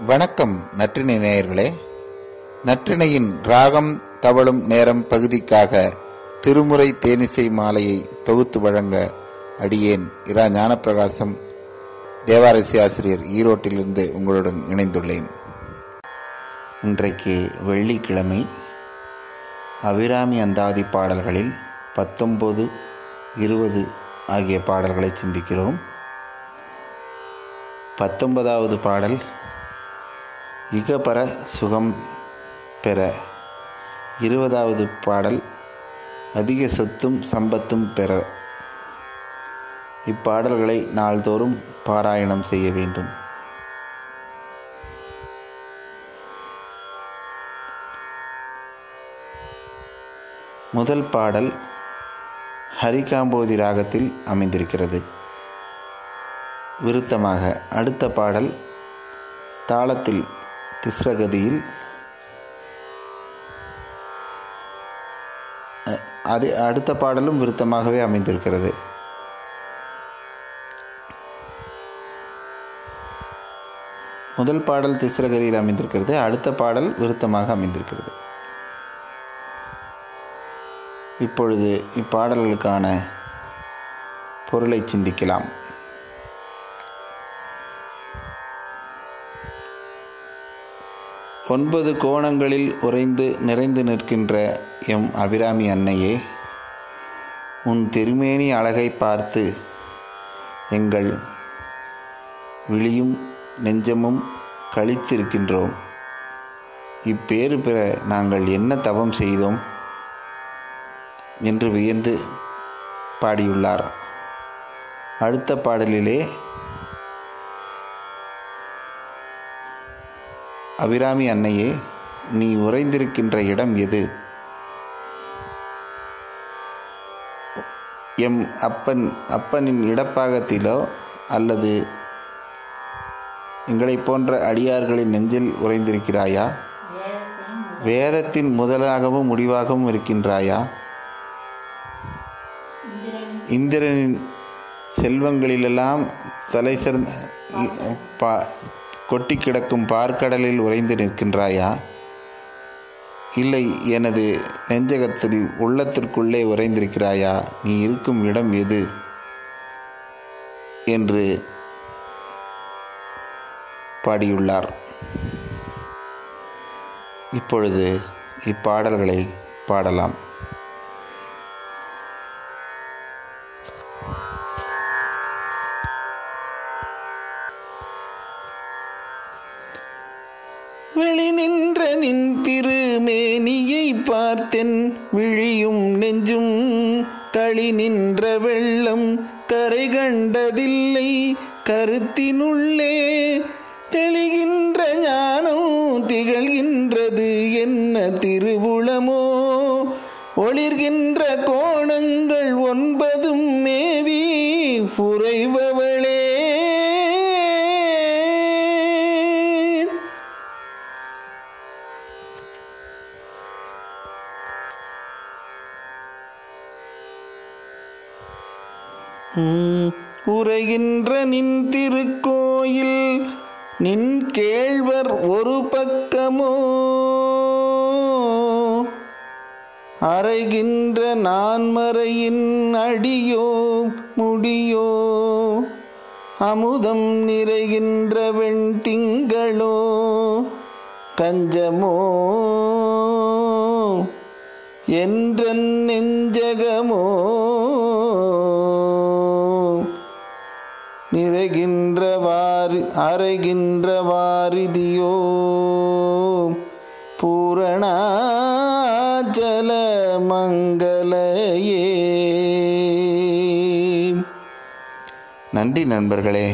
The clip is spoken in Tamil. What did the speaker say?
வணக்கம் நற்றினை நேயர்களே. நற்றினையின் ராகம் தவழும் நேரம் பகுதிக்காக திருமுறை தேனிசை மாலையை தொகுத்து வழங்க அடியேன் இரா ஞானப்பிரகாசம். தேவாரசி ஆசிரியர் ஈரோட்டிலிருந்து உங்களுடன் இணைந்துள்ளேன். இன்றைக்கு வெள்ளிக்கிழமை அபிராமி அந்தாதி பாடல்களில் பத்தொன்பது இருபது ஆகிய பாடல்களை சிந்திக்கிறோம். பத்தொன்பதாவது பாடல் இகபர சுகம் பெற. இருபதாவது பாடல் அதிக சொத்தும் சம்பத்தும் பெற. இப்பாடல்களை நாள்தோறும் பாராயணம் செய்ய வேண்டும். முதல் பாடல் ஹரிகாம்போதி ராகத்தில் அமைந்திருக்கிறது. விருத்தமாக. அடுத்த பாடல் தாளத்தில் திஸ்ரகதியில் அது அடுத்த பாடலும் விருத்தமாகவே அமைந்திருக்கிறது. முதல் பாடல் திஸ்ரகதியில் அமைந்திருக்கிறது அடுத்த பாடல் விருத்தமாக அமைந்திருக்கிறது. இப்பொழுது இப்பாடல்களுக்கான பொருளை சிந்திக்கலாம். ஒன்பது கோணங்களில் உறைந்து நிறைந்து நிற்கின்ற எம் அபிராமி அன்னையே உன் திருமேனி அழகை பார்த்து எங்கள் விழியும் நெஞ்சமும் கழித்திருக்கின்றோம் இப்பேறு பெற நாங்கள் என்ன தவம் செய்தோம்? என்று வியந்து பாடியுள்ளார். அடுத்த பாடலிலே அபிராமி அன்னையே நீ உறைந்திருக்கின்ற இடம் எது? எம் அப்பன் அப்பனின் இடப்பாகத்திலோ அல்லது எங்களைப் போன்ற அடியார்களின் நெஞ்சில் உறைந்திருக்கிறாயா? வேதத்தின் முதலாகவும் முடிவாகவும் இருக்கின்றாயா? இந்திரனின் செல்வங்களிலெல்லாம் தலை சிறந்த பா கொட்டி கிடக்கும் பார்க்கடலில் உறைந்து நிற்கின்றாயா? இல்லை எனது நெஞ்சகத்தில் உள்ளத்திற்குள்ளே உறைந்திருக்கிறாயா? நீ இருக்கும் இடம் எது? என்று பாடியுள்ளார். இப்பொழுது இப்பாடல்களை பாடலாம். வெளி நின்ற நின் திருமேனியை பார்த்தென். விழியும் நெஞ்சும் தளி நின்ற வெள்ளம் கரை கண்டதில்லை. கருத்தினுள்ளே தெளிகின்ற ஞானம் திகழ்கின்றது. என்ன திருவுளமோ? ஒளிர்கின்ற கோணங்கள் உரைகின்ற நின் திருக்கோயில் நின் கேழ்வர் ஒரு பக்கமோ? அறைகின்ற நான்மறையின் அடியோ முடியோ? அமுதம் நிறைகின்ற வெண் திங்களோ கஞ்சமோ? என்றன் நெஞ்சகமோ? அறைகின்ற வாரிதியோ பூரணாச்சல மங்களையே நன்றி நண்பர்களே.